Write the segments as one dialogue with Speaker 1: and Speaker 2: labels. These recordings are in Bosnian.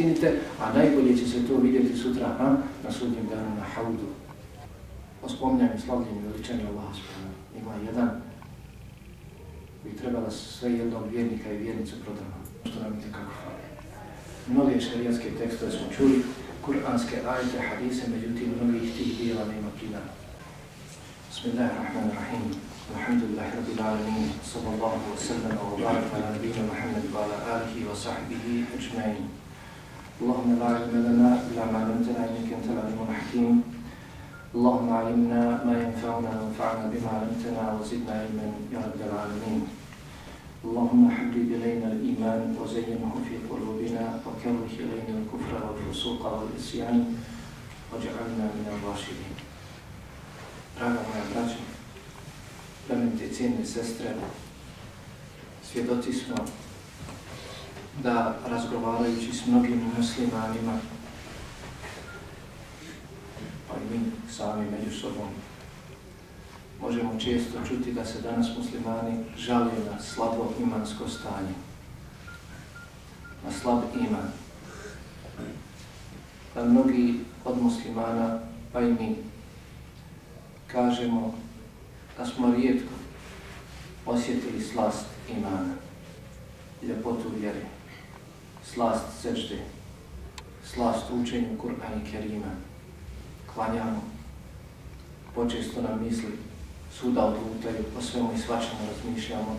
Speaker 1: činite, a najbolje će se to vidjeti sutra ha, na sudnjem danu na haudu. O spomnjanju, slavljenju, veličanju Allaha subhanahu. Ima jedan koji treba da sve jednog vjernika i vjernicu prodama. Što nam je kako fali. Mnoge šarijatske tekstove smo čuli, kuranske ajte, hadise, međutim, mnogih tih dijela nema pridana. Bismillahirrahmanirrahim. Alhamdulillahi rabbil alamin. Sallallahu wa sallam wa baraka ala nabiyina Muhammad wa ala alihi wa sahbihi ajma'in. اللهم لا علم لنا الا ما علمتنا انك انت العليم الحكيم اللهم علمنا ما ينفعنا وانفعنا بما علمتنا وزدنا علما يا رب العالمين اللهم حبب الينا الايمان وزينه في قلوبنا وكره الينا الكفر والفسوق والعصيان واجعلنا من الراشدين Draga moja braća, plemenite cijene sestre, svjedoci smo da razgovarajući s mnogim muslimanima, pa i mi sami među sobom, možemo često čuti da se danas muslimani žale na slabo imansko stanje, na slab iman. Da mnogi od muslimana, pa i mi, kažemo da smo rijetko osjetili slast imana, ljepotu vjeri slast sežde, slast učenju Kur'an i Kerima, klanjamo, počesto nam misli suda odlutaju, o svemu i svačemu razmišljamo,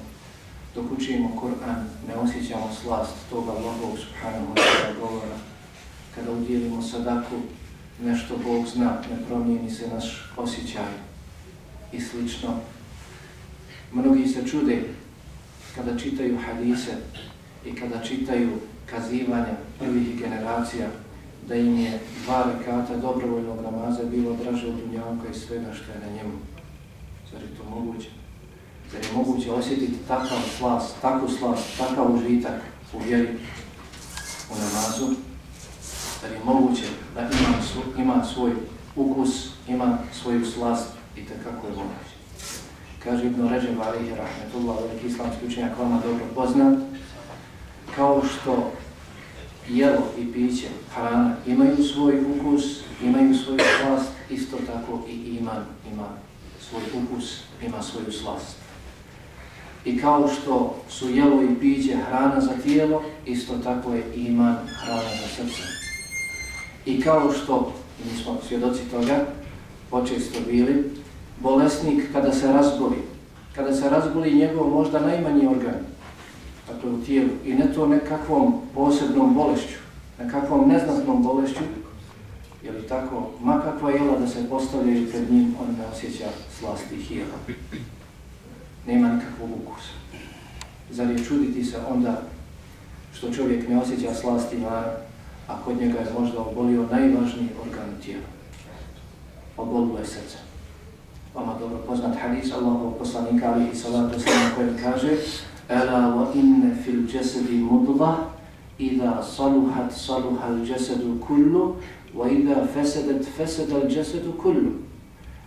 Speaker 1: dok učimo Kur'an ne osjećamo slast toga Allahog subhanahu wa ta'ala govora, kada udjelimo sadaku, nešto Bog zna, ne promijeni se naš osjećaj. I slično. Mnogi se čude kada čitaju hadise i kada čitaju kazivanje prvih generacija da im je dva rekata dobrovoljnog namaza bilo draže od dunjavka i svega što je na njemu. Zar je to moguće? Zar je moguće osjetiti takav slas, takvu slas, takav užitak u vjeri u namazu? Zar je moguće da ima, svoj, ima svoj ukus, ima svoju slast i takako je moguće? Kaže Ibn Ređeb Alihi Rahmetullah, veliki islamski učenjak, vama dobro poznat, kao što jelo i piće, hrana, imaju svoj ukus, imaju svoju slast, isto tako i iman ima svoj ukus, ima svoju slast. I kao što su jelo i piće hrana za tijelo, isto tako je iman hrana za srce. I kao što, mi smo svjedoci toga, počesto bili, bolesnik kada se razboli, kada se razboli njegov možda najmanji organ, dakle u tijelu, i ne to nekakvom posebnom bolešću, nekakvom neznatnom bolešću, je li tako, makakva jela da se postavljaju pred njim, on ne osjeća slasti hijela. Nema nikakvog ukusa. Zar je čuditi se onda što čovjek ne osjeća slasti mara, a kod njega je možda obolio najvažniji organ tijela. Obolilo je srce. Vama dobro poznat hadis Allahov poslanika alihi salatu sallam koji kaže Ela wa inne fil jasadi mudla Ida saluhat saluhal jasadu kullu Wa ida fesedet fesedal jasadu kullu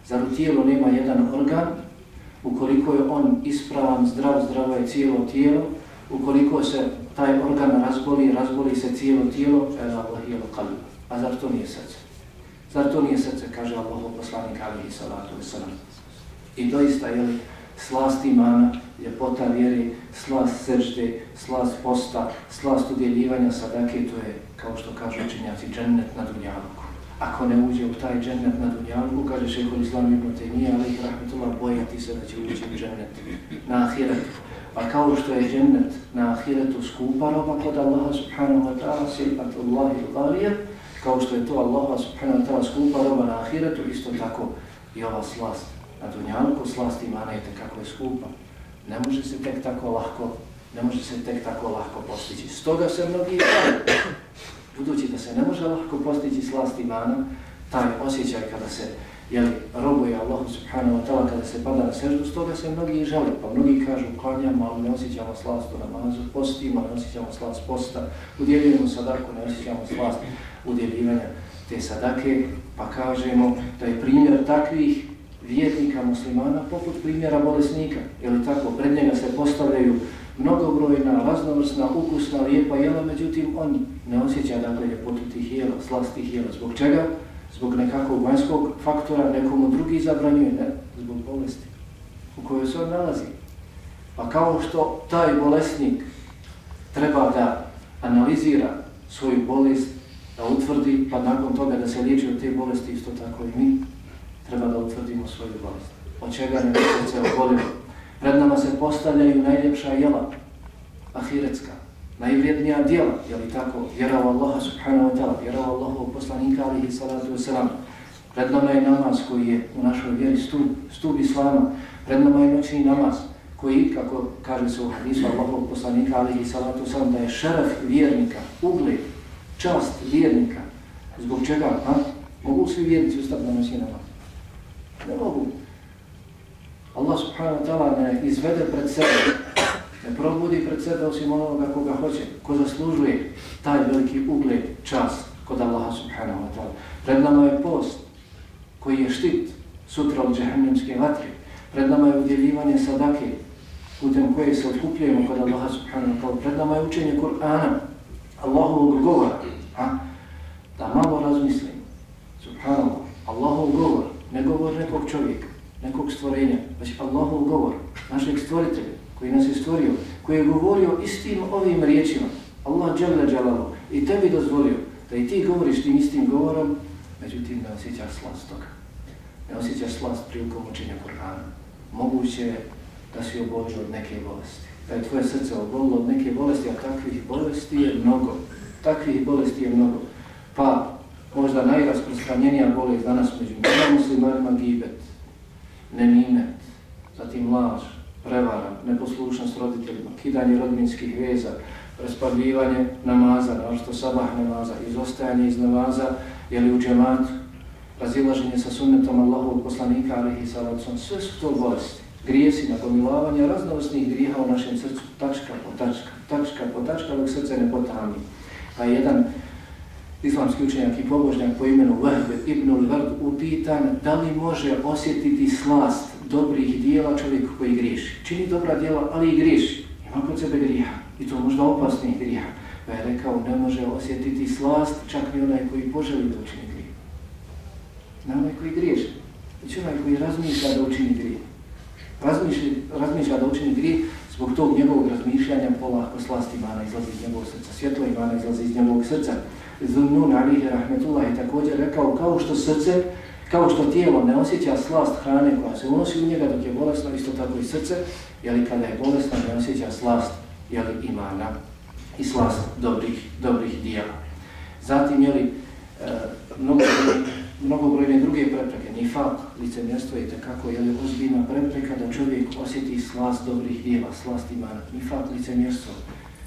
Speaker 1: Zar u tijelu nema jedan organ? Ukoliko je on ispravan, zdrav, zdravo je cijelo tijelo. Ukoliko se taj organ razboli, razboli se cijelo tijelo Ela wa hiya qalb A zar to nije srce? Zar to nije srce, kaže Allah poslanik alihi salatu wasalam. I doista, je slast imana, ljepota vjeri, slast srđde, slast posta, slast udjeljivanja sadake, to je, kao što kažu učenjaci, džennet na dunjalku. Ako ne uđe u taj džennet na dunjalku, kaže šehol islam ibn Taymiye, ali ih rahmetullah, bojati se da će ući u džennet na ahiretu. A kao što je džennet na ahiretu skupa roba kod Allaha subhanahu wa ta'ala, silpatullahi il-ghalija, kao što je to Allaha subhanahu wa ta'ala skupa roba na ahiretu, isto tako i ova slast na dunjanku, slast imana je tekako je skupa. Ne može se tek tako lahko, ne može se tek tako lahko postići. Stoga se mnogi žele, budući da se ne može lahko postići slast imana, taj osjećaj kada se jeli, robuje Allah subhanahu wa ta'ala kada se pada na seždu, stoga se mnogi žele, pa mnogi kažu klanjamo, ali ne osjećamo slast u namazu, postimo, ne osjećamo slast posta, udjeljujemo sadaku, ne osjećamo slast udjeljivanja te sadake, pa kažemo da je primjer takvih vjernika muslimana poput primjera bolesnika. Je tako? Pred njega se postavljaju mnogobrojna, raznovrsna, ukusna, lijepa jela, međutim on ne osjeća dakle ljepotu tih jela, slast tih jela. Zbog čega? Zbog nekakvog vanjskog faktora, nekomu drugi zabranjuje, ne? Zbog bolesti u kojoj se on nalazi. Pa kao što taj bolesnik treba da analizira svoju bolest, da utvrdi, pa nakon toga da se liječi od te bolesti, isto tako i mi, treba da utvrdimo svoju bolest. Od čega ne se obolimo. Pred nama se postavljaju najljepša jela, ahiretska, najvrijednija djela, je li tako, vjera u Allaha subhanahu wa ta'ala, vjera u Allahu poslanika alihi salatu wa salam. Pred nama je namaz koji je u našoj vjeri stup, stup islama, pred nama je noćni namaz koji, kako kaže se u hadisu Allahu poslanika alihi salatu wa salam, da je šeref vjernika, ugled, čast vjernika. Zbog čega? Ha? Mogu svi vjernici ustati na noćni namaz? Ne mogu. Allah subhanahu wa ta'ala ne izvede pred sebe, ne probudi pred sebe osim onoga koga hoće, ko zaslužuje taj veliki ugled, čast kod Allaha subhanahu wa ta'ala. Pred nama je post koji je štit sutra od džahannamske vatre. Pred nama je udjeljivanje sadake putem koje se otkupljujemo kod Allaha subhanahu wa ta'ala. Pred nama je učenje Kur'ana, Allahovog govora. Ha? Da malo razmislim, subhanallah, Allahov govor, ne govor nekog čovjeka, nekog stvorenja, već Allahov govor, našeg stvoritelja, koji nas je stvorio, koji je govorio istim ovim riječima, Allah dželle dželalu, i tebi dozvolio da i ti govoriš tim istim govorom, međutim ne osjećaš slast toga. Ne osjećaš slast prilikom učenja Kur'ana. Moguće je da si obolio od neke bolesti. Da je tvoje srce obolilo od neke bolesti, a takvih bolesti je mnogo. Takvih bolesti je mnogo. Pa možda najrasprostranjenija bolest danas među muslimanima gibet, nemimet, zatim laž, prevara, neposlušnost roditeljima, kidanje rodminskih veza, raspavljivanje namaza, našto sabah namaza, izostajanje iz namaza, jeli u džematu, razilaženje sa sunnetom Allahovog poslanika, ali i salacom, sve su to bolesti. Grijesi, nagomilavanje raznovrsnih grijeha u našem srcu, tačka po tačka, tačka po tačka, dok srce ne potami. Pa jedan islamski učenjak i pobožnjak po imenu Vahb ibn Vard upitan da li može osjetiti slast dobrih dijela čovjek koji griješi. Čini dobra dijela, ali i griješi. Ima kod sebe griha I to možda opasnih griha. Pa je rekao, ne može osjetiti slast čak ni onaj koji poželi da učini grije. Ne onaj koji griješi. Već onaj koji razmišlja da učini grije. Razmišlja, razmišlja da učini grije, zbog tog njegovog razmišljanja polako slast imana izlazi iz njegovog srca. Svjetlo imana izlazi iz njegovog srca. Zunnun alihi rahmetullahi je također rekao, kao što srce Kao što tijelo ne osjeća slast hrane koja se unosi u njega dok je bolesno, isto tako i srce, jeli kada je bolesno ne osjeća slast jeli imana i slast dobrih, dobrih dijela. Zatim, jeli, e, mnogobrojne, mnogobrojne druge prepreke, nifak, licemjerstvo je takako jeli, ozbiljna prepreka da čovjek osjeti slast dobrih dijela, slast imana, nifak, licemjerstvo,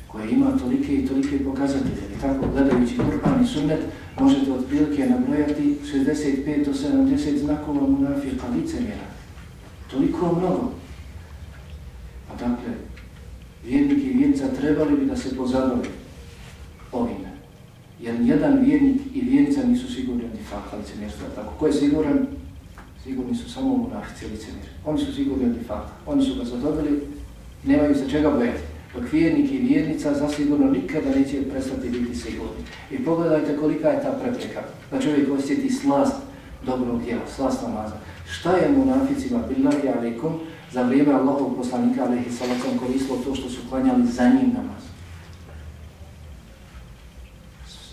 Speaker 1: koje ima tolike i tolike pokazatelje. I tako, gledajući Kur'an i Sunnet, možete od prilike nabrojati 65 do 70 znakova munafika licemjera. Toliko mnogo. A dakle, vjernik i vjernica trebali bi da se pozabave ovime. Jer jedan vjernik i vjernica nisu sigurni od nifaka licemjerstva. Tako, ko je siguran? Sigurni su samo munafici licemjeri. Oni su sigurni od nifaka. Oni su ga zadobili, nemaju se čega bojati dok vjernik i vjernica zasigurno nikada neće prestati biti sigurni. I pogledajte kolika je ta prepreka, da čovjek osjeti slast dobrog djela, slast namaza. Šta je munaficima, billahi alikum, za vrijeme Allahovog poslanika, alihi salacom, koristilo to što su klanjali za njim namaz?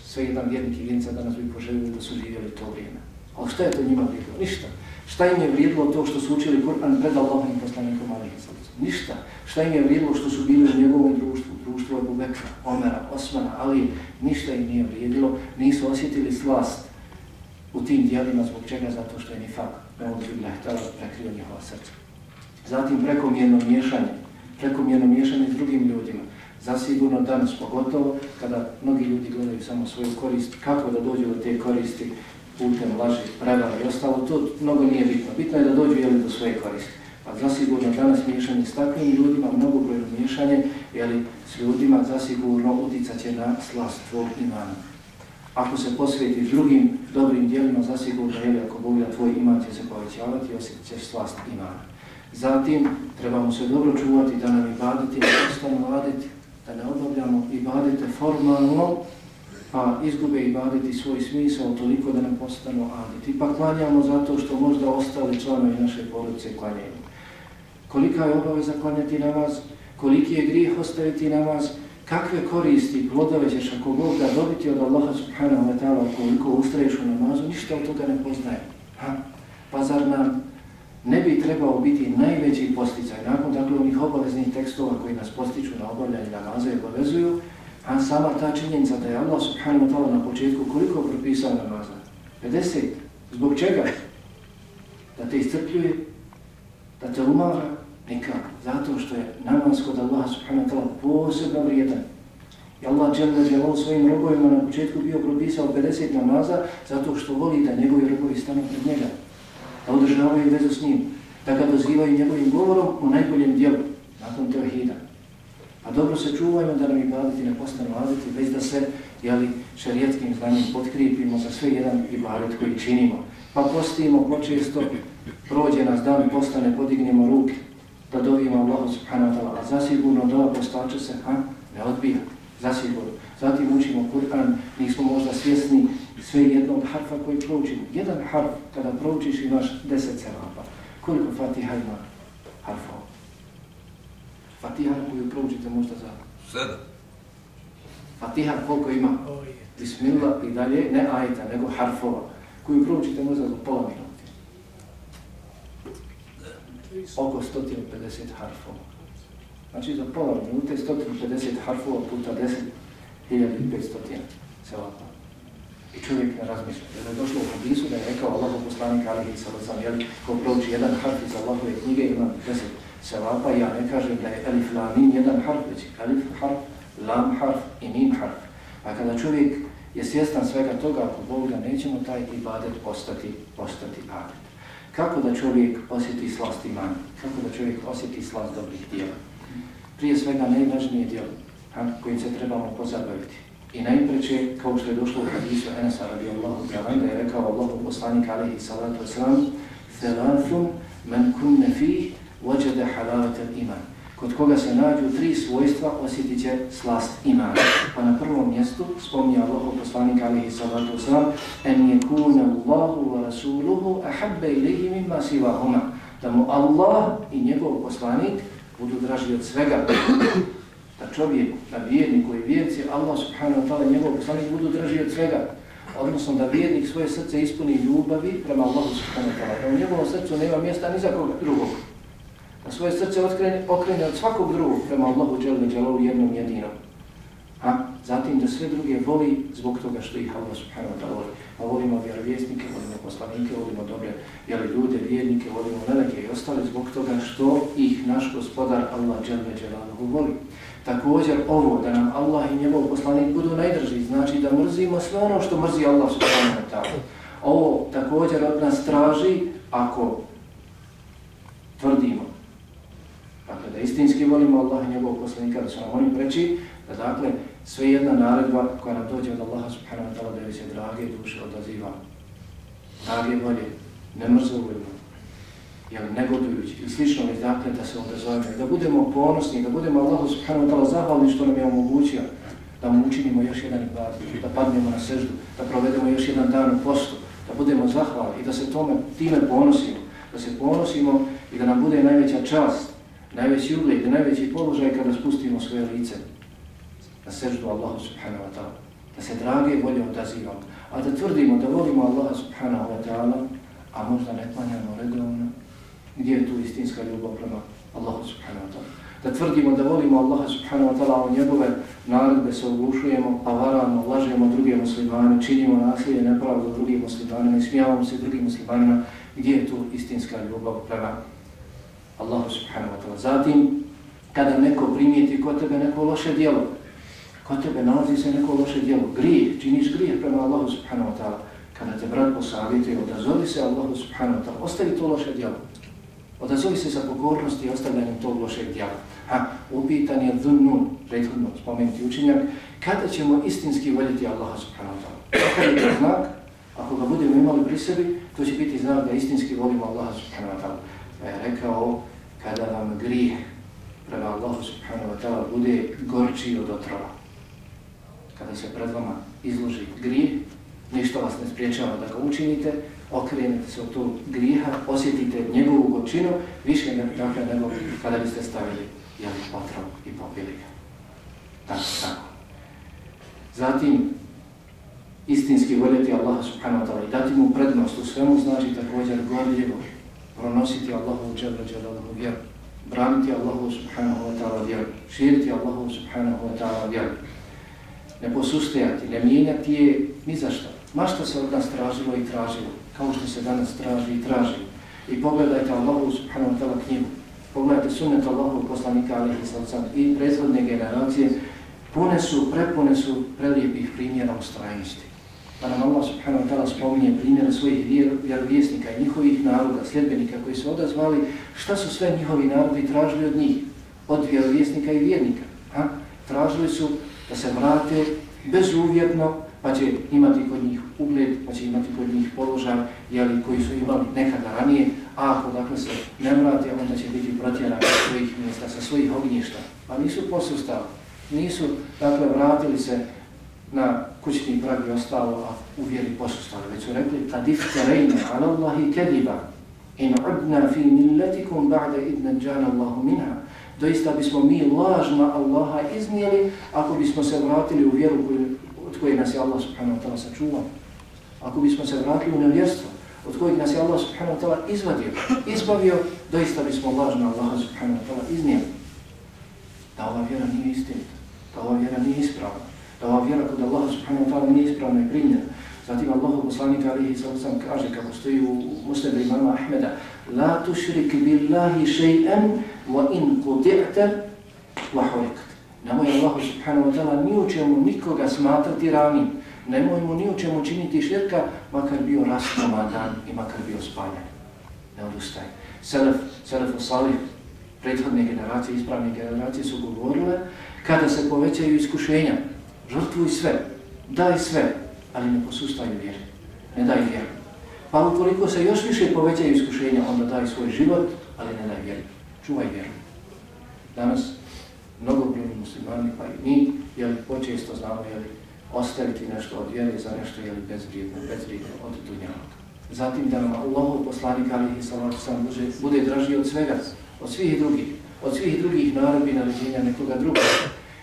Speaker 1: Sve jedan vjernik i vjernica danas bi poželjeli da su živjeli to vrijeme. Ali šta je to njima bilo? Ništa. Šta im je vrijedilo to što su učili Kur'an pred Allahom poslanikom, alihi? Ništa. Šta im je vrijedilo što su bili u njegovom društvu, društvu Abu Bekra, Omera, Osmana, ali ništa im nije vrijedilo, nisu osjetili slast u tim dijelima zbog čega, zato što je nifak, ne htjela ono prekrio njihova srca. Zatim prekomjerno miješanje, prekomjerno miješanje s drugim ljudima. Zasigurno danas pogotovo, kada mnogi ljudi gledaju samo svoju korist, kako da dođu do te koristi putem laži, prevara i ostalo, to mnogo nije bitno. Bitno je da dođu jeli do svoje koristi. Pa zasigurno danas miješanje s takvim ljudima, mnogo brojno miješanje, jeli, s ljudima zasigurno uticat će na slast tvog imana. Ako se posvijetiš drugim dobrim dijelima, zasigurno, jeli, ako Bog da tvoj iman će se povećavati, osjetit ćeš slast imana. Zatim, trebamo se dobro čuvati da nam ibadeti da ostanu raditi, da ne obavljamo ibadete formalno, pa izgube i baditi svoj smisao toliko da ne postanu aditi. Pa klanjamo zato što možda ostali članovi naše porodice klanjaju. Kolika je obaveza klanjati namaz, koliki je grijeh ostaviti namaz, kakve koristi, plodove ćeš ako Bog da dobiti od Allaha subhanahu wa ta'ala koliko ustraješ u namazu, ništa od toga ne poznaje. Ha? Pa zar nam ne bi trebao biti najveći posticaj nakon dakle onih obaveznih tekstova koji nas postiču na obavljanje namaza i obavezuju, a sama ta činjenica da je Allah subhanahu wa ta'ala na početku koliko propisao namaza? 50. Zbog čega? Da te iscrpljuje, da te umara, nikako. Zato što je namaz kod Allah subhanahu wa ta'ala posebno vrijedan. I Allah dželle dželal svojim robovima na početku bio propisao 50 namaza zato što voli da njegovi robovi stanu pred njega da održavaju vezu s njim, da ga dozivaju njegovim govorom u najboljem dijelu, nakon teohida. A dobro se čuvajmo da nam ibadeti ne postanu adeti, već da se jeli, šarijetskim znanjem potkripimo za sve jedan ibadet koji činimo. Pa postimo počesto, prođe nas dan, postane, podignemo ruke, da dovijemo Allahu subhanahu wa ta'ala. Zasigurno dova postače se, ha, ne odbija, zasigurno. Zatim učimo Kur'an, nismo možda svjesni sve jednog harfa koji proučimo. Jedan harf, kada proučiš imaš deset sevapa. Koliko fatiha ima harfova? Fatiha koju proučite možda za...
Speaker 2: Sedam.
Speaker 1: Fatiha koliko ima? Bismillah i dalje, ne ajta, nego harfova. Koju proučite možda za pola minuti. Oko 150 harfova. Znači za pola minute 150 harfova puta 10, 1500 sevapa. I čovjek ne razmišlja. Jer je došlo u hadisu da je rekao Allahu poslanik alihi sallam, jel, ko prouči jedan harf iz Allahove knjige ima deset sevapa, ja ne kažem da je elif la mim jedan harf, već elif harf, lam harf i mim harf. A kada čovjek je svjestan svega toga, ako Bog da nećemo taj ibadet postati, postati adet. Kako da čovjek osjeti slast iman? Kako da čovjek osjeti slast dobrih dijela? Prije svega najvažnije dijelo kojim se trebamo pozabaviti I najpreće, kao što je došlo u hadisu Enesa radijallahu ta'ala, da je rekao Allahu poslanik alaihi salatu wasalam Thelathun man kunne fih wajada halavat iman. Kod koga se nađu tri svojstva, osjetit će slast imana. Pa na prvom mjestu spominje Allahu poslanik alihi salatu wasalam En je kuna Allahu wa rasuluhu ahabbe ilihi mimma. Da mu Allah i njegov poslanik budu draži od svega da čovjek, da vjernik koji vjerci, Allah subhanahu wa ta'ala njegov poslanik budu draži od svega. Odnosno da vjernik svoje srce ispuni ljubavi prema Allahu subhanahu wa ta'ala. Da u njegovom srcu nema mjesta ni za koga drugog. Da svoje srce okrene, okrene od svakog drugog prema Allahu dželni dželovu jednom jedinom. A zatim da sve druge voli zbog toga što ih Allah subhanahu wa ta'ala voli. A volimo vjerovjesnike, volimo poslanike, volimo dobre jeli, ljude, vjernike, volimo meleke i ostale zbog toga što ih naš gospodar Allah dželle dželovu voli. Također ovo da nam Allah i njegov poslanik budu najdrži, znači da mrzimo sve ono što mrzi Allah subhanahu wa ta'ala. Ovo također od nas traži ako tvrdimo. Da istinski volimo Allah i njegovog poslanika, da su nam oni preći, da dakle sve jedna naredba koja nam dođe od Allaha subhanahu wa ta'ala da se drage duše odaziva. Drage volje, ne mrzovujemo, jel, negodujući i slično već dakle da se odazovemo da budemo ponosni, da budemo Allahu subhanahu wa ta'ala zahvalni što nam je omogućio da mu učinimo još jedan ibadet, da padnemo na seždu, da provedemo još jedan dan u postu, da budemo zahvalni i da se tome, time ponosimo, da se ponosimo i da nam bude najveća čast, najveći ugled najveći položaj kada spustimo svoje lice na seždu Allahu subhanahu wa ta'ala, da se drage volje odazivamo, a da tvrdimo da volimo Allaha subhanahu wa ta'ala, a možda ne planjamo redovno, gdje je tu istinska ljubav prema Allahu subhanahu wa ta'ala. Da tvrdimo da volimo Allaha subhanahu wa ta'ala, o njegove naredbe se oglušujemo, pa varamo, lažemo druge muslimane, činimo nasilje, nepravdu drugim muslimanima, ismijavamo se drugim muslimanima, gdje je tu istinska ljubav prema Allahu subhanahu wa ta'ala. Zatim, kada neko primijeti kod tebe neko loše djelo, kod tebe nalazi se neko loše djelo, grijeh, činiš grijeh prema Allahu subhanahu wa ta'ala, kada te brat posavite, odazovi se Allahu subhanahu wa ta'ala, ostavi to loše djelo. Odazovi se sa pokornosti i ostavljanjem tog lošeg djela. Ha, upitan je dhunnun, prethodno spomenuti učinjak, kada ćemo istinski voljeti Allaha subhanahu wa ta'ala? Kada je to znak? Ako ga budemo imali pri sebi, to će biti znak da istinski volimo Allaha subhanahu wa ta'ala. Pa je rekao kada vam grijeh prema Allahu subhanahu wa ta'ala bude gorčiji od otrova. Kada se pred vama izloži grijeh, ništa vas ne spriječava da ga učinite, okrenete se od tog grijeha, osjetite njegovu gorčinu, više ne dakle nego kada biste stavili jeli otrov i popili ga. Tako, tako. Zatim, istinski voljeti Allaha subhanahu wa ta'ala i dati mu prednost u svemu znači također gorljivo pronositi Allahu dželle dželaluhu vjeru, braniti Allahu subhanahu wa ta'ala vjeru, širiti Allahu subhanahu wa ta'ala vjeru, ne posustajati, ne mijenjati je ni za što. Ma što se od nas tražilo i tražilo, kao što se danas traži i traži. I pogledajte Allahu subhanahu wa ta'ala knjigu, pogledajte sunnet Allahu poslanika alihi sallam i prezvodne generacije, pune su, prepune su prelijepih primjera ustrajnosti pa nam Allah subhanahu wa ta'ala spominje primjere svojih vjerovjesnika i njihovih naroda, sljedbenika koji su odazvali, šta su sve njihovi narodi tražili od njih, od vjerovjesnika i vjernika. Ha? Tražili su da se vrate bezuvjetno, pa će imati kod njih ugled, pa će imati kod njih položaj, jeli, koji su imali nekada ranije, a ako dakle se ne vrate, onda će biti protjerani sa svojih mjesta, sa svojih ognjišta. Pa nisu posustali, nisu dakle vratili se na kućni prag i ostalo, a u vjeri posustali. Već su rekli, kad iftarejne ala Allahi kediba in udna fi milletikum ba'da idna džana Allahu minha. Doista bismo mi lažna Allaha iznijeli ako bismo se vratili u vjeru koju, od koje nas je Allah subhanahu wa ta'ala sačuvao. Ako bismo se vratili u nevjerstvo od kojeg nas je Allah subhanahu wa ta'ala izvadio, izbavio, doista bismo lažna Allaha subhanahu wa ta'ala iznijeli. Da ova vjera nije istinita, da ova vjera nije ispravna da ova vjera kod Allaha subhanahu wa ta'ala nije ispravna i primljena. Zatim Allahu poslanik alihi sallam kaže kako stoji u muslimu imama Ahmeda La tušrik billahi še'en wa in kudi'ta wa hurikat. Nemoj Allahu subhanahu wa ta'ala ni u čemu nikoga smatrati ravnim. Nemoj mu ni u čemu činiti širka makar bio raskomadan i makar bio spaljan. Ne odustaj. Selef, Selef Salih, prethodne generacije, ispravne generacije su govorile kada se povećaju iskušenja, žrtvuj sve, daj sve, ali ne posustaj vjeru, ne daj vjeru. Pa ukoliko se još više povećaju iskušenja, onda daj svoj život, ali ne daj vjeru. Čuvaj vjeru. Danas mnogo brojni muslimani, pa i mi, jeli počesto znamo, jeli ostaviti nešto od vjere za nešto, jeli bezvrijedno, bezvrijedno od dunjavaka. Zatim da nam Allahov poslanik, ali i salatu sam, bude draži od svega, od svih drugih, od svih drugih narodbi ređenja nekoga drugog.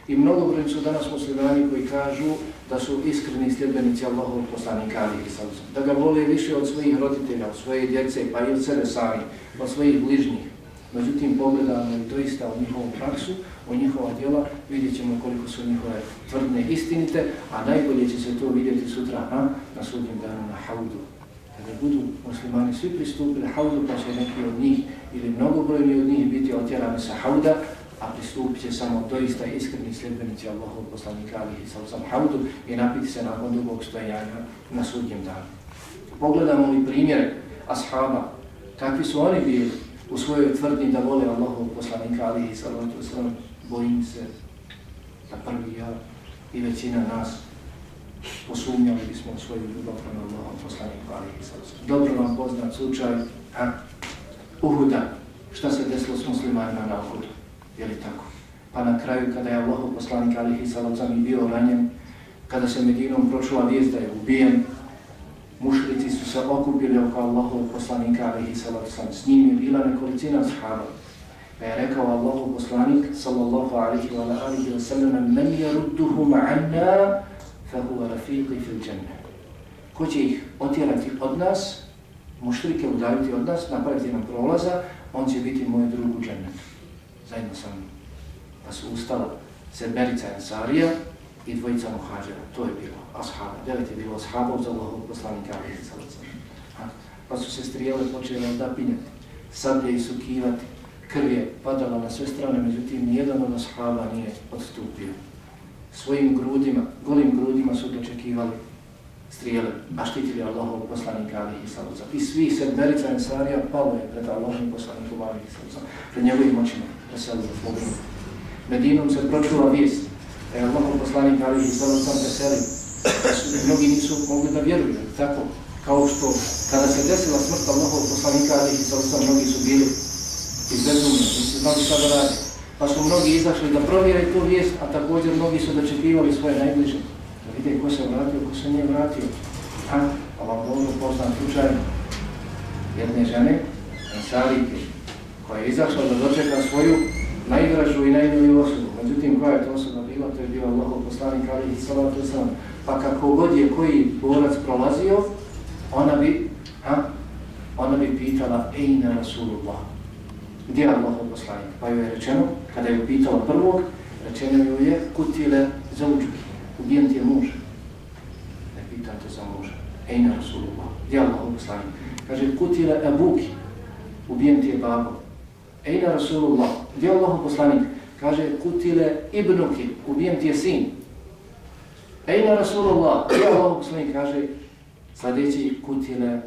Speaker 1: I mnogo su danas muslimani koji kažu da su iskreni sljedbenici Allahovog poslanika alihi sallam, Da ga vole više od svojih roditelja, od svoje djece, pa i od sebe sami, od svojih bližnjih. Međutim, pogledamo i doista u njihovu praksu, u njihova djela, vidjet ćemo koliko su njihove tvrdne istinite, a najbolje će se to vidjeti sutra na, na sudnjem danu na haudu. Kada budu muslimani svi pristupili haudu, pa će neki od njih ili mnogobrojni od njih biti otjerani sa hauda, a pristupit će samo doista iskreni sljedbenici Allahov poslanika alihi sallam haudu i napiti se nakon dugog stojanja na sudnjem danu. Pogledamo li primjer ashaba, kakvi su oni bili u svojoj tvrdni da vole Allahov poslanika alihi sallam, bojim se da prvi ja i većina nas posumnjali bismo u svoju ljubav prema Allahov poslanika alihi sallam. Dobro vam poznat slučaj ha, Uhuda, šta se desilo s muslimanima na Uhudu je li tako? Pa na kraju, kada je Allah poslanik alihi salacami bio ranjen, kada se Medinom pročula vijest da je ubijen, mušlici su se okupili oko Allahov poslanika alihi salacami. S njim je bila nekolicina sahaba. Pa je rekao Allahov poslanik sallallahu alihi wa alihi wa sallam men je rudduhum ma'anna fa huwa rafiqi fil dženne. Ko će ih otjerati od nas, mušrike udaviti od nas, napraviti nam prolaza, on će biti moj drug u džennetu zajedno sa mnom. Pa su ustala sedmerica Ansarija i dvojica Muhađera. To je bilo ashaba. Devet je bilo ashaba uz Allahov poslanika. Pa su se strijele počele odapinjati. Sablje i sukivati. Krv je padala na sve strane, međutim, nijedan od ashaba nije odstupio. Svojim grudima, golim grudima su dočekivali strijele, a štitili Allahov poslanika alihi sallam. I svi sedmerica Ansarija palo je pred Allahom poslanikom alihi sallam. Pred njegovim očima veselili pobunu. Medinom se pročula vijest, da je Allahom poslanik Ali i Salam sam veseli. Mnogi nisu mogli da vjeruju, tako kao što kada se desila smrt Allahov poslanika Ali i sam, mnogi su bili izbezumni, znali šta da radi. Pa su mnogi izašli da provjeraju tu vijest, a također mnogi su dočekivali svoje najbliže. Da vide ko se vratio, ko se nije vratio. A Allah Bogu poznan slučaj jedne žene, Ansarike, koja je izašla da dočeka svoju najdražu i najmiliju osobu. Međutim, koja je to osoba bila? To je bila Allahov poslanik Ali i Salatu Islam. Pa kako god je koji borac prolazio, ona bi, ha, ona bi pitala Ejna Rasulullah. Gdje je Allahov poslanik? Pa joj je rečeno, kada je pitala prvog, rečeno joj je kutile za učuki. Ubijen ti je muž. Ne pitate za muža. Ejna Rasulullah. Gdje je Allahov poslanik? Kaže, kutile abuki. Ubijen ti je babo. Ejna Rasulullah. Gdje je Allahov poslanik? Kaže, kutile ibnuki. ubijem ti je sin. Ejna Rasulullah. Gdje je Allahov poslanik? Kaže, sljedeći kutile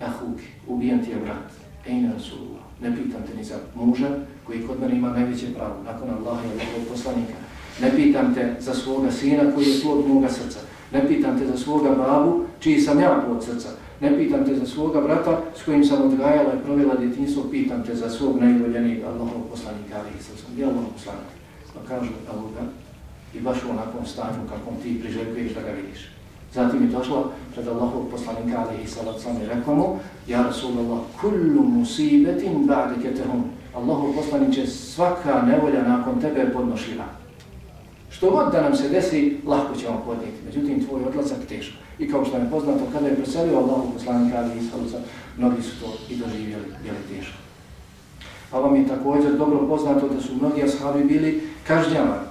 Speaker 1: ahuki. ubijem ti je brat. Ejna Rasulullah ne pitam te ni za muža koji kod mene ima najveće pravo, nakon Allaha i Allahog poslanika. Ne pitam te za svoga sina koji je plod moga srca. Ne pitam te za svoga babu čiji sam ja plod srca. Ne pitam te za svoga brata s kojim sam odgajala i provjela djetinstvo. Pitam te za svog najvoljenijeg Allahov poslanika. Ali sam sam bio Allahov poslanik? Pa kažu Allaga i baš u onakvom stanju kakvom ti priželjkuješ da ga vidiš. Zatim je došla pred Allahov poslanika alihi salat sam i rekla mu Ja Rasulallah, kullu musibetin ba'de ketehum Allahov poslanik će svaka nevolja nakon tebe je podnošljiva. Što god da nam se desi, lahko ćemo podnijeti. Međutim, tvoj odlazak teško. I kao što je poznato, kada je preselio Allahu poslanik Ali salat sam, mnogi su to i doživjeli, jeli teško. Pa vam je također dobro poznato da su mnogi ashabi bili kažnjavani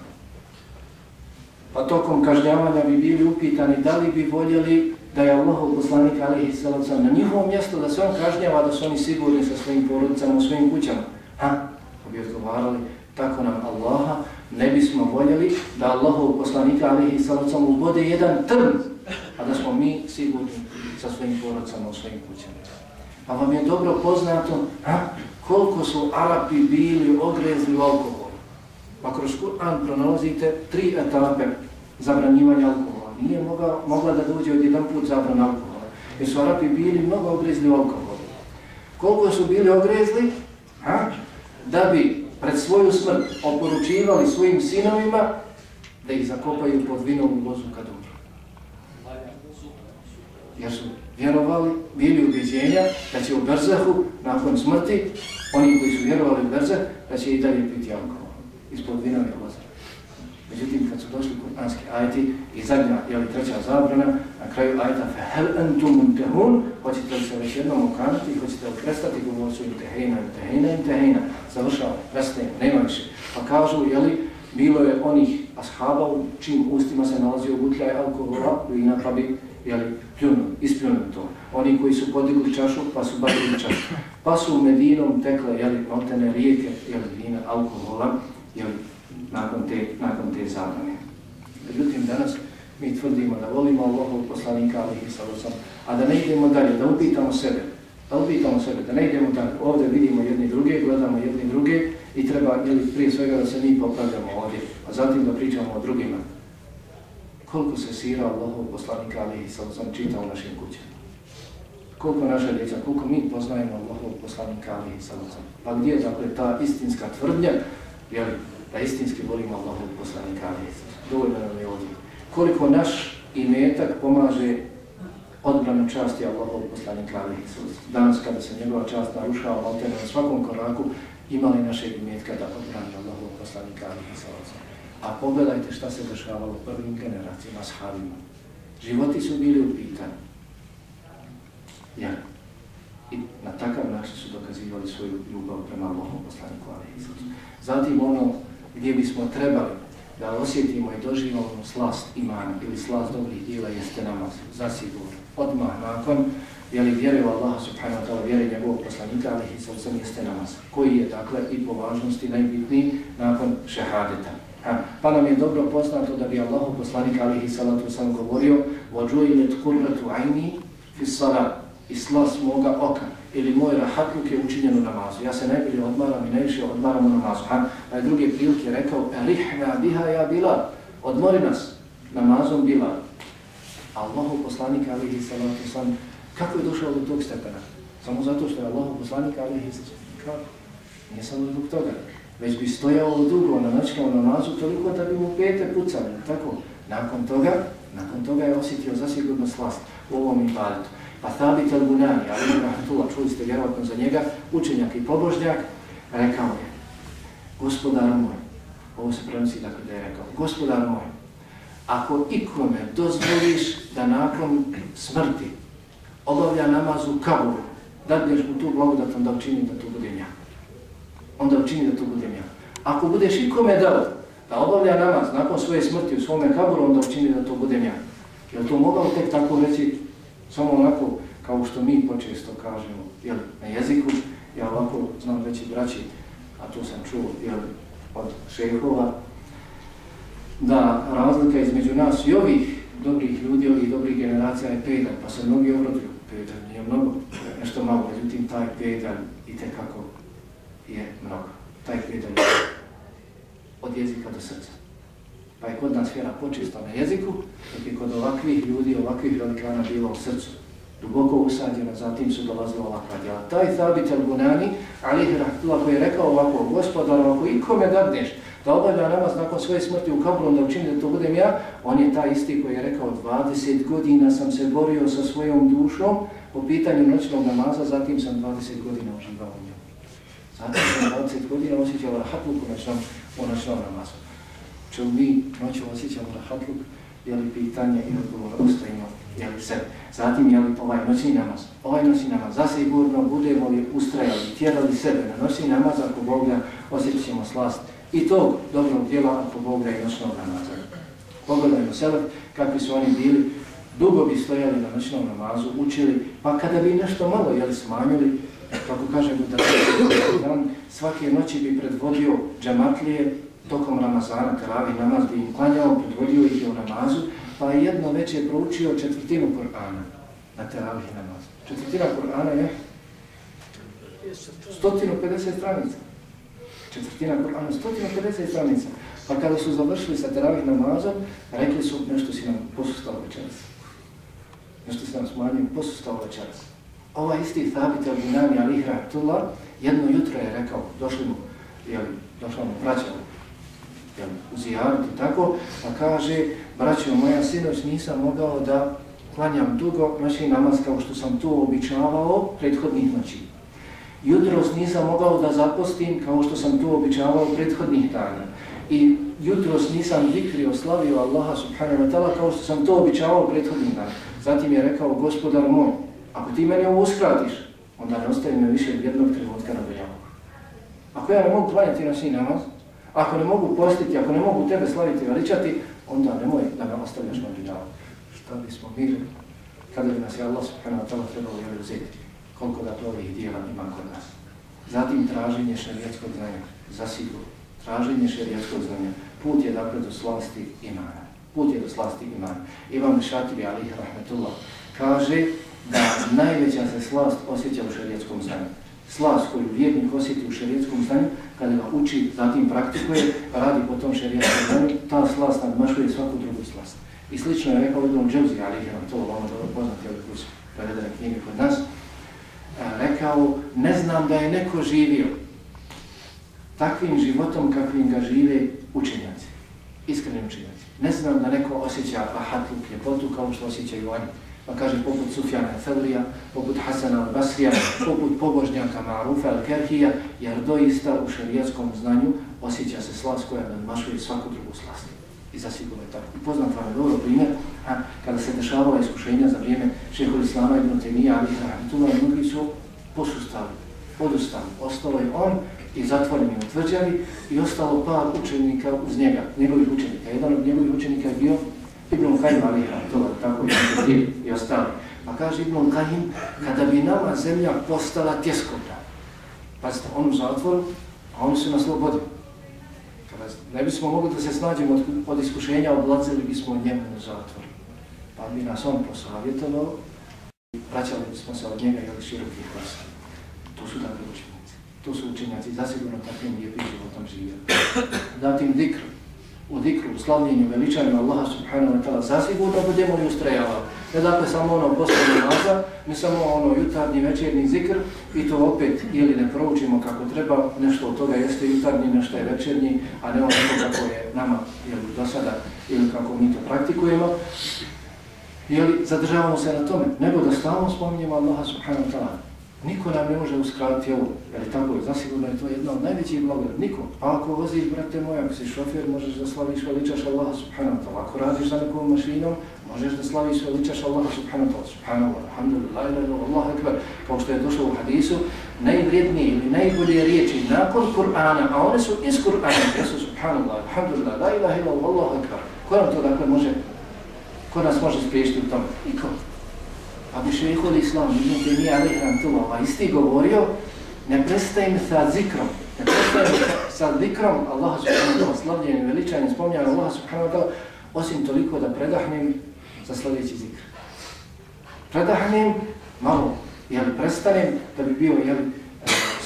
Speaker 1: pa tokom kažnjavanja bi bili upitani da li bi voljeli da je Allahov poslanik alihi Isalusa na njihovo mjesto, da se on kažnjava da su oni sigurni sa svojim porodicama u svojim kućama. Ha? Pa bi odgovarali, tako nam Allaha ne bismo voljeli da Allahov poslanik alihi sallam ubode jedan trn, a da smo mi sigurni sa svojim porodcama u svojim kućama. Pa vam je dobro poznato ha? koliko su Arapi bili ogrezli u alkohol. Pa kroz Kur'an pronalazite tri etape zabranjivanja alkohola. Nije mogla, mogla da dođe od jedan put zabran alkohola. Jer su Arapi bili mnogo ogrezli u alkoholu. Koliko su bili ogrezli? Ha? Da bi pred svoju smrt oporučivali svojim sinovima da ih zakopaju pod vinom lozu kad umru. Jer su vjerovali, bili ubjeđenja da će u Berzahu nakon smrti, oni koji su vjerovali u Berzah, da će i dalje piti alkohol ispod vinove loze. Međutim, kad su došli kuranski ajeti i zadnja, ili treća zabrana, na kraju ajeta فَهَلْ أَنْتُمْ entum hoćete li se već jednom okanati i hoćete li prestati govorcu intehejna, intehejna, intehejna, završao, prestaje, nema više. Pa kažu, jeli, bilo je onih ashaba u čim ustima se nalazio gutljaj alkohola, vina, pa bi, jeli, pljunuli, ispljunuli to. Oni koji su podigli čašu, pa su bavili čašu. Pa su Medinom tekle, jeli, notene rijeke, jeli, vina, alkohola, jeli, nakon, te, nakon te zabrane. Međutim, danas mi tvrdimo da volimo Allahov poslanika, ali i a da ne idemo dalje, da upitamo sebe, da upitamo sebe, da ne idemo dalje. Ovdje vidimo jedni druge, gledamo jedni druge i treba ili prije svega da se mi popravljamo ovdje, a zatim da pričamo o drugima. Koliko se sira Allahov poslanika, ali i čita u našim kućama? Koliko naša djeca, koliko mi poznajemo Allahov poslanika, ali i? Pa gdje je dakle ta istinska tvrdnja jel, da istinski volimo Allahog poslanika dovoljno nam je ovdje. Koliko naš imetak pomaže odbranu časti Allahog poslanika Danas kada se njegova čast narušava, ovdje na svakom koraku imali našeg imetka da odbrani Allahog poslanika A pogledajte šta se dešavalo prvim generacijama s Havima. Životi su bili u pitanju. Ja. I na takav način su dokazivali svoju ljubav prema Allahom poslaniku Ali Zatim ono gdje bismo trebali da osjetimo i doživamo slast imana ili slast dobrih dijela jeste namaz, zasigurno. Odmah nakon, jeli vjeruje Allah subhanahu wa ta'ala, vjeruje njegovog poslanika, ali i sam jeste namaz, koji je dakle i po važnosti najbitniji nakon šehadeta. Ha. Pa nam je dobro poznato da bi Allah poslanik alihi salatu sam govorio وَجُوِلَتْ قُرَّةُ عَيْنِي فِي الصَّلَةِ I slas moga oka ili moj rahatluk je učinjen u namazu. Ja se najbolje odmaram i najviše odmaram u namazu. A druge prilike rekao, rihna biha ja bila, odmori nas namazom bila. Allahu poslanika alihi salatu sam, kako je došao do tog stepena? Samo zato što je Allahu poslanika alihi salatu kako? Nije samo zbog toga. Već bi stojao dugo na noćnom namazu toliko da bi mu pete pucali. Tako, nakon toga, nakon toga je osjetio zasigurno slast u ovom ibadetu. Pa Thabit al-Bunani, ali je Rahmatullah, čuli ste vjerovatno za njega, učenjak i pobožnjak, rekao je, gospodar moj, ovo se prenosi dakle da je rekao, gospodar moj, ako ikome dozvoliš da nakon smrti obavlja namaz u kaburu, dadneš mu tu blagodat, onda učini da to budem ja. Onda učini da to budem ja. Ako budeš ikome dao da obavlja namaz nakon svoje smrti u svome kaburu, onda učini da to budem ja. Je to mogao tek tako reći, samo onako kao što mi počesto kažemo jel, na jeziku, ja ovako znam reći braći, a to sam čuo jel, od šehova, da razlika između nas i ovih dobrih ljudi, ovih dobrih generacija je pedal, pa se mnogi obroduju pedal, nije mnogo, nešto malo, međutim taj pedal i tekako je mnogo. Taj pedal je od jezika do srca. Pa je kod nas vjera počista na jeziku, dok je kod ovakvih ljudi, ovakvih velikana bilo u srcu duboko usađena, zatim su dolazila ovakva djela. Taj Thabit al-Gunani, Ali Rahmatullah, koji je rekao ovako, gospodar, ako ikome dadneš da obavlja namaz nakon svoje smrti u kabru, da učini da to budem ja, on je taj isti koji je rekao, 20 godina sam se borio sa svojom dušom po pitanju noćnog namaza, zatim sam 20 godina uživao u njom. Zatim sam 20 godina osjećao rahatluk noćnom, u noćnom namazu. Čemu mi noću osjećamo rahatluk, je li pitanje i odgovor ustojimo, je li sebe. Zatim je li ovaj noćni namaz. Ovaj noćni namaz zasigurno budemo li ustrajali, tjerali sebe na noćni namaz ako Boga osjećamo slast i tog dobrog djela ako Boga i noćnog namaza. Pogledajmo sebe kakvi su oni bili, dugo bi stojali na noćnom namazu, učili, pa kada bi nešto malo jeli smanjili, kako kažem da dan, svake noći bi predvodio džamatlije tokom Ramazana, teravi namaz bi im klanjao, predvodio ih je u namazu, pa je jedno već je proučio četvrtinu Kur'ana na teravih namazu. Četvrtina Kur'ana je 150 stranica. Četvrtina Kur'ana 150 stranica. Pa kada su završili sa teravih namazom, rekli su nešto si nam posustao večeras. Nešto si nam smanjio, posustao večeras. Ova isti Thabit al-Binani alihi rahmatullah jedno jutro je rekao, došli mu, jeli, došla mu braća jel, u tako, pa kaže, braćo moja, sinoć nisam mogao da klanjam dugo noći namaz kao što sam to običavao prethodnih noći. Jutros nisam mogao da zapostim kao što sam to običavao prethodnih dana. I jutros nisam zikrio, slavio Allaha subhanahu wa ta'ala kao što sam to običavao prethodnih dana. Zatim je rekao, gospodar moj, ako ti mene ovo uskratiš, onda ne ostaje me više jednog trenutka na dunjavu. Ako ja ne mogu klanjati noći namaz, Ako ne mogu postiti, ako ne mogu tebe slaviti i veličati, onda nemoj da me ostavljaš na dunjalu. Šta bismo mi kada bi nas je Allah subhanahu wa ta'ala trebalo jer uzeti, koliko da to ovih dijela ima kod nas. Zatim traženje šarijetskog znanja, zasigurno. Traženje šarijetskog znanja. Put je dakle do slasti imana. Put je do slasti imana. Imam Šatibi alih rahmetullah kaže da najveća se slast osjeća u šarijetskom znanju slast koju vjernik osjeti u šerijetskom stanju, kada ga uči, zatim praktikuje, radi po tom šerijetskom stanju, ta slast nadmašuje svaku drugu slast. I slično je rekao Ibn Džemzi, ali je to vama dobro poznati, ali koji su prevedene knjige kod nas, e, rekao, ne znam da je neko živio takvim životom kakvim ga žive učenjaci, iskreni učenjaci. Ne znam da neko osjeća rahatluk, ljepotu kao što osjećaju oni pa kaže poput Sufjana Thaurija, poput Hasana al-Basrija, poput pobožnjaka Ma'rufa al-Kerhija, jer doista u šarijatskom znanju osjeća se slast koja nadmašuje svaku drugu slast. I zasigurno je tako. I poznat vam je dobro primjer, a, kada se dešavala iskušenja za vrijeme šehovi Islama ibn Temija, ali i Rahmetullah, mnogi su posustali, odustali. Ostalo je on i zatvoreni utvrđali i ostalo par učenika uz njega, njegovih učenika. Jedan od njegovih učenika je bio Ibn Kajim Aliha, to tako je i ostali. Pa kaže Ibn Kajim, kada bi nama zemlja postala tjeskobna, pazite, on u zatvoru, a oni su na slobodi. Kada ne bismo mogli da se snađemo od, od iskušenja, odlazili bismo njemu u zatvor. Pa bi nas on posavjetovao, vraćali bismo se od njega i od širokih klasa. To su takve učinjaci. To su učinjaci, zasigurno takvim lijepim životom živjeli. Zatim dikru u dikru, u slavljenju, veličanju Allaha subhanahu wa ta'ala, zasigurno budemo li ustrajavali. Ne dakle samo ono posljedno naza, ne samo ono jutarnji, večernji zikr i to opet ili ne proučimo kako treba, nešto od toga jeste jutarnji, nešto je večernji, a ne ono kako je nama jel, do sada ili kako mi to praktikujemo. Jeli, zadržavamo se na tome, nego da stalno spominjemo Allaha subhanahu wa ta'ala. Niko nam ne može uskratiti ovo, jer je zasigurno je to jedna od najvećih blaga, Niko. Pa ako voziš, brate moj, ako si šofer, možeš da slaviš veličaš Allaha subhanahu wa ta'ala. Ako radiš za nekom mašinom, možeš da slaviš veličaš Allaha subhanahu wa ta'ala. Subhanahu wa ta'ala, alhamdulillah, ila Allah akbar. Kao što je došlo u hadisu, najvrijednije ili najbolje riječi nakon Kur'ana, a one su iz Kur'ana, jesu subhanallah, alhamdulillah, la ilaha ila Allah akbar. Ko nam to dakle može, ko nas može spriješiti u tome? Niko. Pa bi šehol islam, ibn Taymi alaih rantullah, ovaj, pa isti govorio, ne prestajem sa zikrom, ne prestajem sa zikrom Allaha subhanahu wa ta'ala, slavljenim, veličanim, spomnjanim Allaha subhanahu wa ta'ala, osim toliko da predahnem za sljedeći zikr. Predahnem malo, jel prestanem da bi bio jel,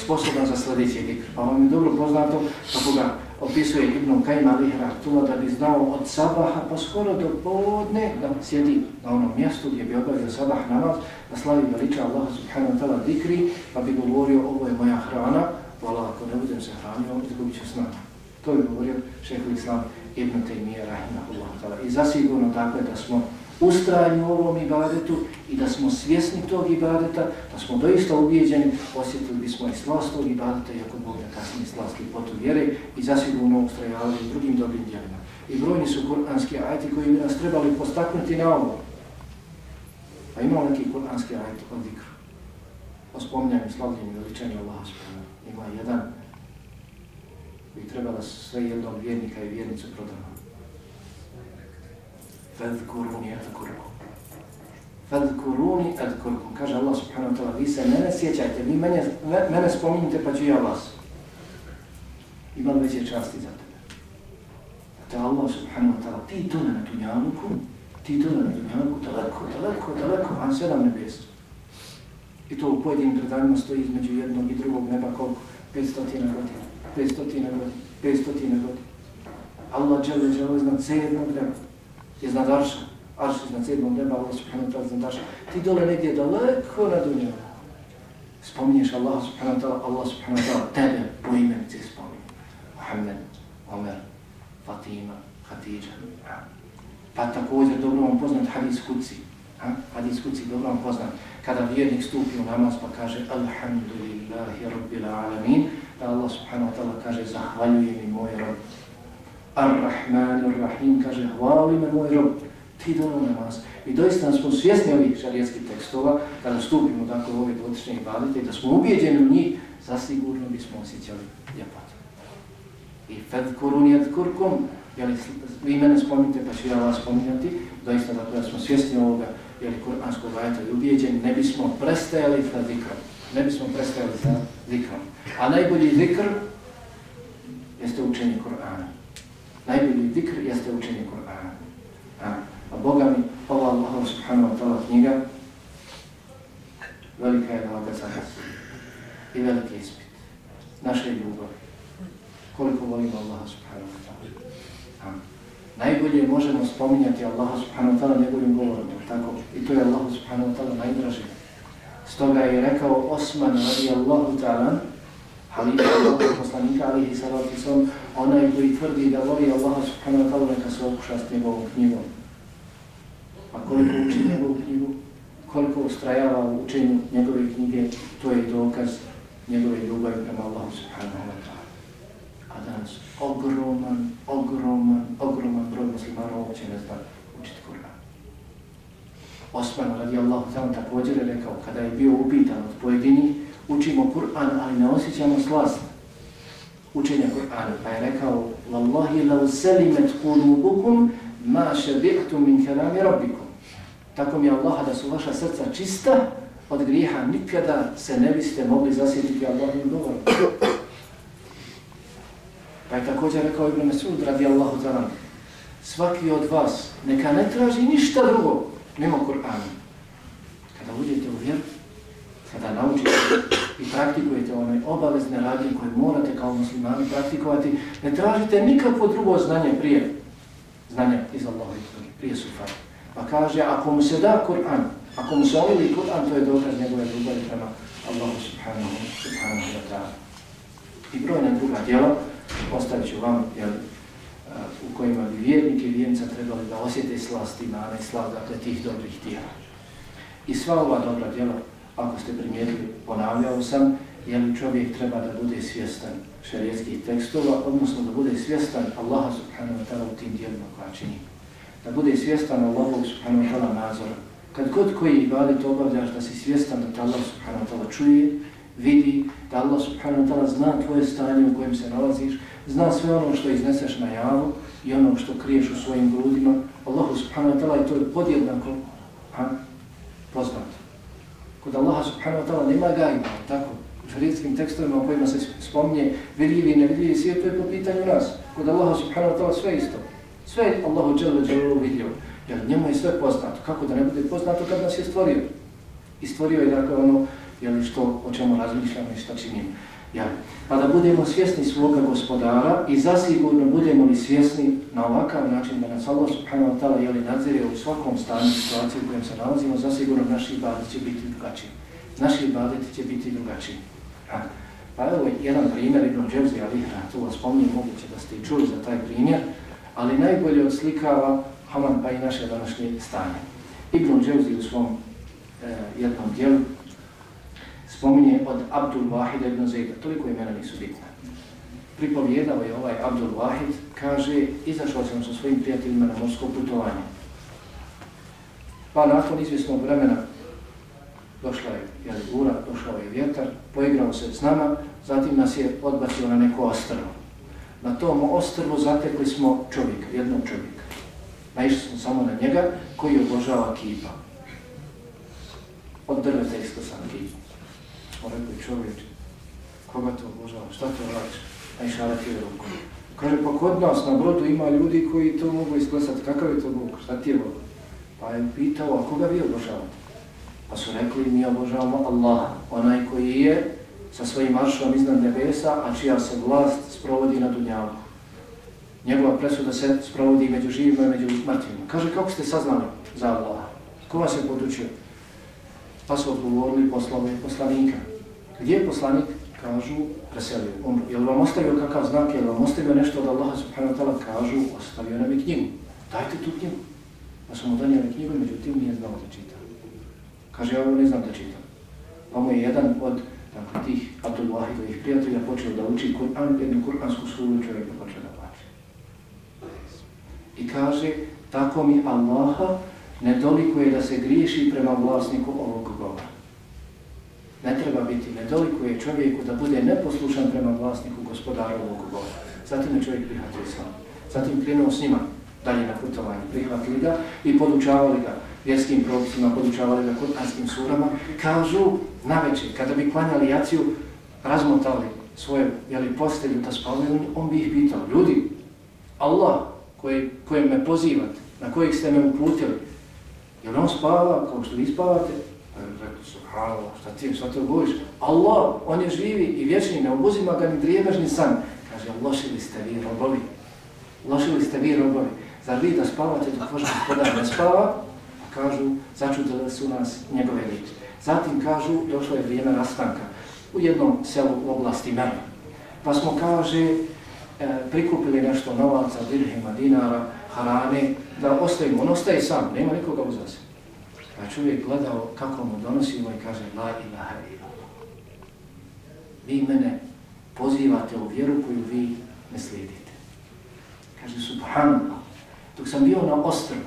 Speaker 1: sposoban za sljedeći zikr. Pa vam je dobro poznato kako ga opisuje Ibn Kajma Ali Hratulla da bi znao od sabaha pa skoro do podne da sjedi na onom mjestu gdje bi obavio sabah namaz, da slavi veliča Allah subhanahu wa ta'ala dikri, pa bi govorio ovo je moja hrana, vola ako ne budem se hranio, izgubit ću snaga. To bi govorio šehr Islam Ibn Taymiyyah rahimahullah ta'ala. I zasigurno dakle da smo ustrajni u ovom ibadetu i da smo svjesni tog ibadeta, da smo doista ubijeđeni, osjetili bismo i slast tog ibadeta, iako Bog da kasnije slasti potu vjere i zasigurno ustrajali u drugim dobrim djelima. I brojni su kuranski ajti koji bi nas trebali postaknuti na ovo. A imamo neki kuranski ajti od dikru. O spominjanju, slavljenju, veličanju Allaha subhanahu. Ima jedan koji treba da sve jednog vjernika i vjernicu prodavamo. Fadhkuruni adhkurkum. Fadhkuruni adhkurkum. Kaže Allah subhanahu wa ta'ala, vi se mene sjećajte, vi mene, mene spominjite pa ću ja vas. Imam veće časti za tebe. Te Allah subhanahu wa ta'ala, ti to na dunjaluku, ti to na dunjaluku, daleko, daleko, daleko, van sedam nebesa. I to u pojedinim predanjima stoji između jednog i drugog neba koliko? 500 godina, 500 godina, 500 godina. Allah džele džele iznad sedmog neba iznad Arša, Arš iznad sedmog neba, Allah subhanahu wa ta'ala iznad Arša. Ti dole negdje daleko na dunjavu. Spominješ Allah subhanahu wa ta'ala, Allah subhanahu wa ta'ala tebe po imenici spominje. Muhammed, Omer, Fatima, Hatidža. Pa također dobro vam poznat hadis kuci. Ha? Hadis kuci dobro vam poznat. Kada vjernik stupi u namaz pa kaže Alhamdulillahi Rabbil Alamin, da Allah subhanahu wa ta'ala kaže zahvaljujem mi moj rob Ar-Rahman, Ar-Rahim, kaže, hvali me moj rob, ti dono namaz. I doista smo svjesni ovih šarijetskih tekstova, kada stupimo dakle u ove dotične ibadete, da smo ubijeđeni u njih, zasigurno bismo osjećali ljepotu. I fedkurun jedkurkum, jeli, vi mene spominjate, pa ću ja vas spominjati, doista dakle da smo svjesni ovoga, jeli kuranskog ajeta i ubijeđeni, ne bismo prestajali sa zikrom. Ne bismo prestajali sa zikrom. A najbolji zikr jeste učenje Kur'ana najbolji dikr jeste učenje Kur'ana. A, a Boga mi, ova Allah subhanahu wa ta'ala knjiga, velika je nalaga za nas i veliki ispit naše ljubavi. Koliko volimo Allaha subhanahu wa ta'ala. Najbolje možemo spominjati Allaha subhanahu wa ta'ala njegovim govorom, tako? I to je Allahu subhanahu wa ta'ala najdraži. Stoga je rekao Osman radijallahu ta'ala, halifa Allahog poslanika alihi salatu sallam, onaj koji tvrdi da voli Allah subhanahu wa ta'ala neka se okuša s njegovom knjigom. A koliko uči njegovu knjigu, koliko ustrajava u učenju njegove knjige, to je dokaz njegove ljubavi prema Allahu subhanahu wa ta'ala. A danas ogroman, ogroman, ogroman broj muslimana uopće ne zna učiti Kur'an. Osman radijallahu ta'ala također je rekao, kada je bio upitan od pojedinih, učimo Kur'an, ali ne osjećamo slast učenja Kur'ana. Pa je rekao, Wallahi lau selimet kulubukum ma šebi'tu min kelami rabbikum. Tako mi je Allah da su vaša srca čista od grijeha, nikada se ne biste mogli zasjetiti Allahim govorom. Pa je također rekao Ibn Mesud radi Allahu zaran, svaki od vas neka ne traži ništa drugo mimo Kur'ana. Kada uđete u vjeru, kada naučite i praktikujete one obavezne radnje koje morate kao muslimani praktikovati, ne tražite nikakvo drugo znanje prije znanja iz Allahovi knjige, prije sufara. Pa kaže, ako mu se da Kur'an, ako mu se omili Kur'an, to je dokaz njegove ljubavi prema Allahu subhanahu, subhanahu wa ta'ala. I brojna druga djela, ostavit ću vam, jel, uh, u kojima bi vjernik i vjernica trebali da osjete slast imana i slast, dakle, tih dobrih djela. I sva ova dobra djela, ako ste primijetili, ponavljao sam, je li čovjek treba da bude svjestan šarijetskih tekstova, odnosno da bude svjestan Allaha subhanahu wa ta'ala u tim dijelima koja čini. Da bude svjestan Allaha subhanahu wa ta'ala nadzora. Kad god koji ibadet obavljaš da si svjestan da te Allah subhanahu wa ta'ala čuje, vidi, da Allah subhanahu wa ta'ala zna tvoje stanje u kojem se nalaziš, zna sve ono što izneseš na javu i ono što kriješ u svojim grudima, Allah subhanahu wa ta'ala je to podjednako poznato. Kod Allaha subhanahu wa ta'ala nema gajba, tako? U šarijetskim tekstovima u kojima se spomnje vidljivi i nevidljivi svijet, to je po pitanju nas. Kod Allaha subhanahu wa ta'ala sve isto. Sve je Allahu dželle džele vidio. Jer njemu je sve poznato. Kako da ne bude poznato kad nas je stvorio? I stvorio je dakle ono jeli, što, o čemu razmišljamo i što činimo. Ja. Pa da budemo svjesni svoga gospodara i zasigurno budemo li svjesni na ovakav način da nas Allah subhanahu wa ta'ala jeli nadzire u svakom stanju situaciji u kojem se nalazimo, zasigurno naši ibadet će biti drugačiji. Naši ibadet će biti drugačiji. Ja. Pa evo jedan primjer, Ibn Dževzi, ali tu vas spominjem, moguće da ste i čuli za taj primjer, ali najbolje odslikava Haman pa i naše današnje stanje. Ibn Dževzi u svom e, jednom dijelu spominje od Abdul Wahida ibn Zejda, toliko imena nisu bitne. Pripovjedao je ovaj Abdul Wahid, kaže, izašao sam sa svojim prijateljima na morsko putovanje. Pa nakon izvjesnog vremena došla je jeli, došao je vjetar, poigrao se s nama, zatim nas je odbacio na neko ostrvo. Na tom ostrvu zatekli smo čovjeka, jednog čovjeka. Naišli smo samo na njega koji obožava kipa. Od drveta iskosan kipa smo rekli čovječe, koga to obožava, šta to radiš? A išara šalati je ruku. Kaže, pa kod nas na brodu ima ljudi koji to mogu isklesati, kakav je to Bog, šta ti je Bog? Pa je pitao, a koga vi obožavate? Pa su rekli, mi obožavamo Allaha, onaj koji je sa svojim maršom iznad nebesa, a čija se vlast sprovodi na dunjavu. Njegova presuda se sprovodi među živima i među mrtvima. Kaže, kako ste saznali za Allaha? Ko vas je podučio? Pa su odgovorili poslove poslanika. Gdje je poslanik? Kažu, preselio, umro. Je li vam ostavio kakav znak? Je li vam ostavio nešto od Allaha subhanahu wa ta'ala? Kažu, ostavio nam je knjigu. Dajte tu knjigu. Pa su mu donijeli knjigu, međutim nije znao da čita. Kaže, ja ovo ne znam da čitam. Pa mu je jedan od dakle, tih Abdul Wahidovih prijatelja počeo da uči Kur'an, jednu kur'ansku suru čovjek je počeo da plaće. I kaže, tako mi Allaha ne dolikuje da se griješi prema vlasniku ovog govora. Ne treba biti, ne dolikuje čovjeku da bude neposlušan prema vlasniku gospodara ovog Boga. Zatim je čovjek prihvatio islam. Zatim krenuo s njima dalje na putovanje. Prihvatili ga i podučavali ga vjerskim propisima, podučavali ga kuranskim surama. Kažu na večer, kada bi klanjali jaciju, razmotali svoje jeli, postelju da spavljaju, on bi ih pitao, ljudi, Allah koji, kojem me pozivate, na kojeg ste me uputili, Jer on spava kao što vi spavate? Rekli, subhanallah, šta ti, šta te govoriš? Allah, on je živi i vječni, ne obuzima ga ni drijemežni san. Kaže, lošili ste vi robovi. Lošili ste vi robovi. Zar vi da spavate dok vaš gospodar ne spava? Kažu, začudili su nas njegove riječi. Zatim kažu, došlo je vrijeme rastanka u jednom selu u oblasti Merva. Pa smo, kaže, e, prikupili nešto novaca, dirhima, dinara, harane, da ostavimo, on ostaje sam, nema nikoga uz. Pa čovjek gledao kako mu donosimo ovaj, i kaže La ilaha illallah. Vi mene pozivate u vjeru koju vi ne slijedite. Kaže Subhanallah, dok sam bio na ostrvu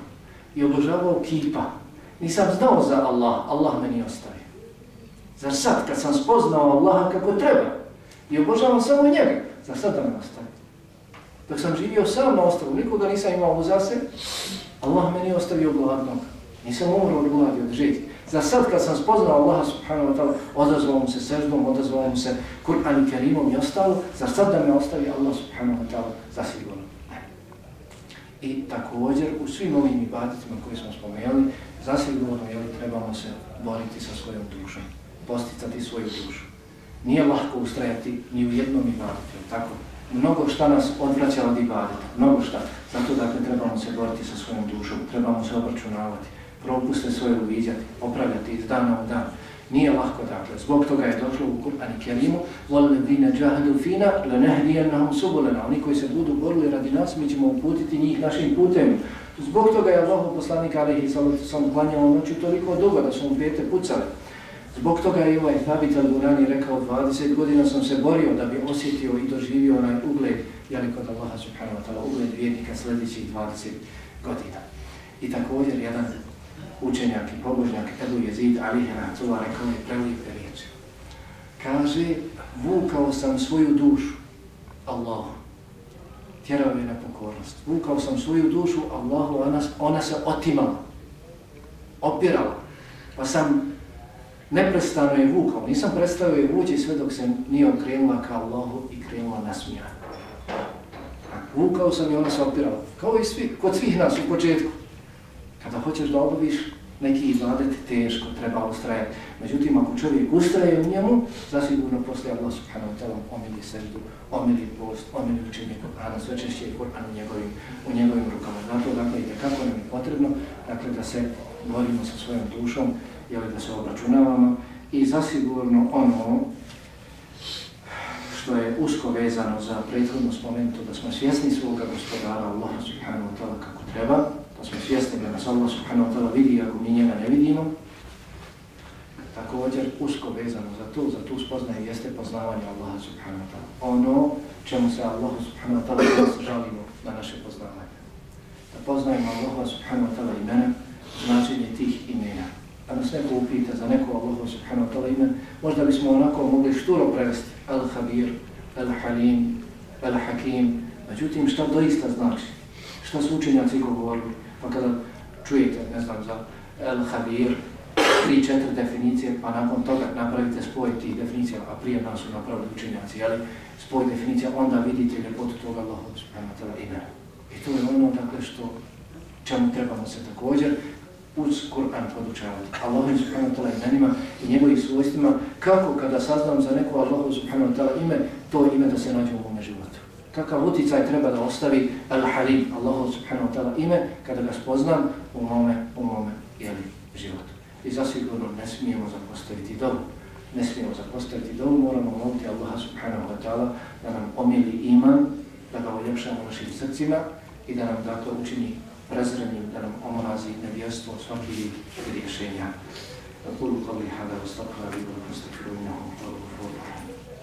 Speaker 1: i obožavao kipa, nisam znao za Allah, Allah meni ostavio. Zar sad, kad sam spoznao Allaha kako treba i obožavam samo njega, zar sad da me ostavio? Dok sam živio sam na ostrvu, nikoga nisam imao uza se, Allah meni ostavio gladnog. Nisam umro od gladi, od žiti. Za sad kad sam spoznao Allaha subhanahu wa ta'ala, odazvao mu se seždom, odazvao mu se Kur'an i Kerimom i ostalo, za sad da me ostavi Allah subhanahu wa ta'ala zasigurno. I također u svim ovim ibaditima koje smo spomenuli, zasigurno jeli, trebamo se boriti sa svojom dušom, posticati svoju dušu. Nije lahko ustrajati ni u jednom ibaditu, tako? mnogo šta nas odvraća od ibadeta, mnogo šta. Zato dakle trebamo se boriti sa svojom dušom, trebamo se obračunavati, propuste svoje uviđati, popravljati iz dana u dan. Nije lahko dakle, zbog toga je došlo u Kur'an i Kerimu وَالَّذِينَ جَهَدُوا فِينَا لَنَهْدِيَنَّهُمْ سُبُلَنَا Oni koji se budu borili radi nas, mi ćemo uputiti njih našim putem. Zbog toga je Allah poslanik Alihi sam klanjao noću toliko dugo da su mu pete pucali. Zbog toga je ovaj Thabit al-Burani rekao 20 godina sam se borio da bi osjetio i doživio onaj ugled, jeli kod Allaha subhanahu wa ta'ala, ugled vjernika sljedećih 20 godina. I također jedan učenjak i pobožnjak Ebu Jezid Ali Hracova rekao je prelijepe riječi. Kaže, vukao sam svoju dušu Allahu. Tjerao je na pokornost. Vukao sam svoju dušu Allahu, ona, ona se otimala. Opirala. Pa sam neprestano je vukao. Nisam prestao je vući sve dok se nije okrenula ka Allahu i krenula na smijanje. Vukao sam i ona se opirala. Kao i svi, kod svih nas u početku. Kada hoćeš da obaviš neki ibadet, teško, treba ustrajati. Međutim, ako čovjek ustraje u njemu, zasigurno posle Allah subhanahu wa ta'ala omili srdu, omili post, omili učenje Kur'ana, sve češće je Kur'an u njegovim, u njegovim rukama. Zato, dakle, i kako nam je potrebno, dakle, da se borimo sa svojom dušom, jel, da se obračunavamo i zasigurno ono što je usko vezano za prethodno spomenuto, da smo svjesni svoga gospodara Allah subhanahu wa ta'ala kako treba, da smo svjesni da nas Allah subhanahu wa ta'ala vidi ako mi njega ne vidimo, također usko vezano za to, za tu spoznaje jeste poznavanje Allaha subhanahu wa ta'ala. Ono čemu se Allah subhanahu wa ta'ala žalimo na naše poznavanje. Da poznajemo Allaha subhanahu wa ta'ala imena, značenje tih imena. Da nas neko upita za neko Allaha subhanahu wa ta'ala ime, možda bismo onako mogli šturo prevesti Al-Habir, Al-Halim, Al-Hakim. Međutim, šta doista znači? Šta su učenjaci govorili? Pa kada čujete, ne znam, za El Havir, tri, četiri definicije, pa nakon toga napravite spoj tih definicija, a prije nas su napravili učenjaci, jeli, spoj definicija, onda vidite ljepotu toga Allaha subhanahu wa ta'la. I to je ono, dakle, što čemu trebamo se također uz Kur'an podučavati. Allah subhanahu wa imenima i njegovih svojstvima, kako kada saznam za neko Allahu subhanahu ta'ala ime, to ime da se nađe u mome životu kakav uticaj treba da ostavi Al-Halim, Allahu subhanahu wa ta'ala ime, kada ga spoznam u mome, u mome jeli, životu. I zasigurno ne smijemo zapostaviti dobu. Ne smijemo zapostaviti dobu, moramo moliti Allaha subhanahu wa ta'ala da nam omili iman, da ga uljepšamo našim srcima i da nam dakle učini prezrenim, da nam omrazi nevjestvo svakih rješenja. أقول قولي هذا واستغفر لي ولكم استغفروا إنه هو الغفور الرحيم